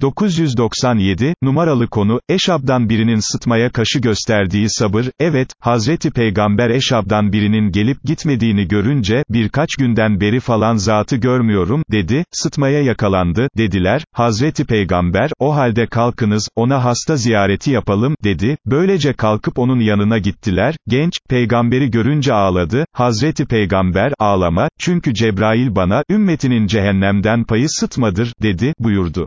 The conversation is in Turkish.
997, numaralı konu, Eşab'dan birinin sıtmaya kaşı gösterdiği sabır, evet, Hazreti Peygamber Eşab'dan birinin gelip gitmediğini görünce, birkaç günden beri falan zatı görmüyorum, dedi, sıtmaya yakalandı, dediler, Hazreti Peygamber, o halde kalkınız, ona hasta ziyareti yapalım, dedi, böylece kalkıp onun yanına gittiler, genç, peygamberi görünce ağladı, Hazreti Peygamber, ağlama, çünkü Cebrail bana, ümmetinin cehennemden payı sıtmadır, dedi, buyurdu.